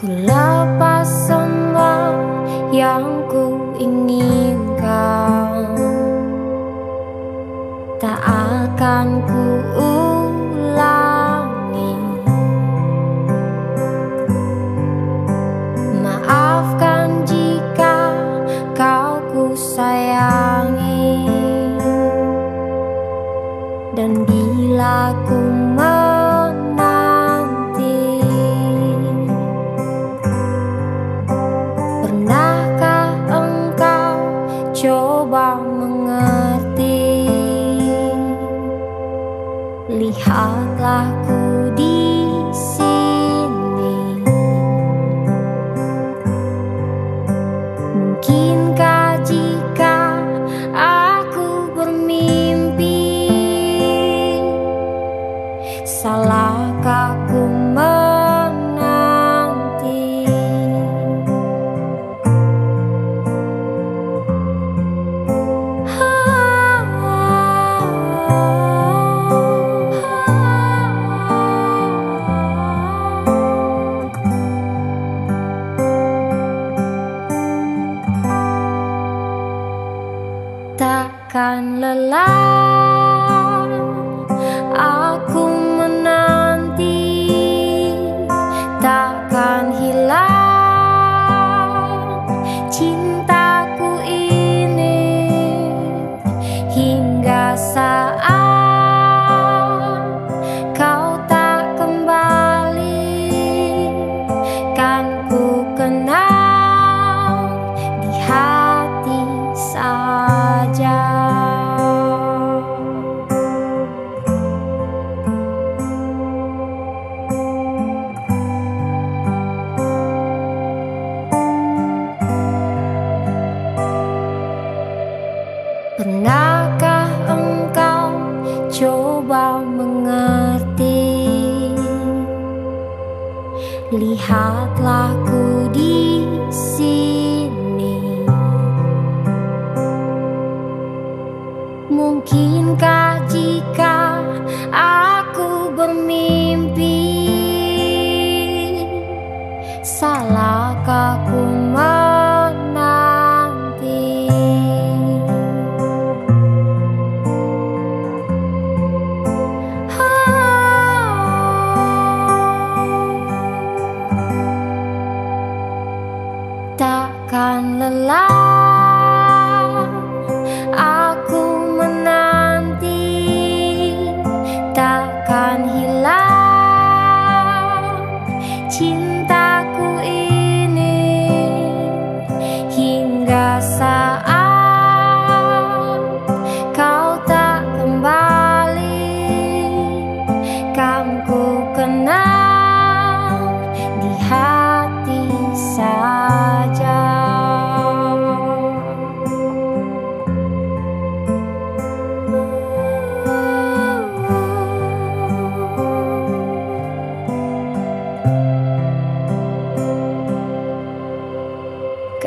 Ku lepas semua yang ku inginkan. Tak akan ku ulangi. Maafkan jika kau ku sayangi. Dan bila ku Lihatlah ku di sini. Mungkinkah jika aku bermimpi Salahkah ku Takkan lelah Pernahkah engkau coba mengerti? Lihatlah ku di sini. Mungkinkah jika aku bermimpi Salahkah ku Takkan lelah aku menanti Takkan hilang cintaku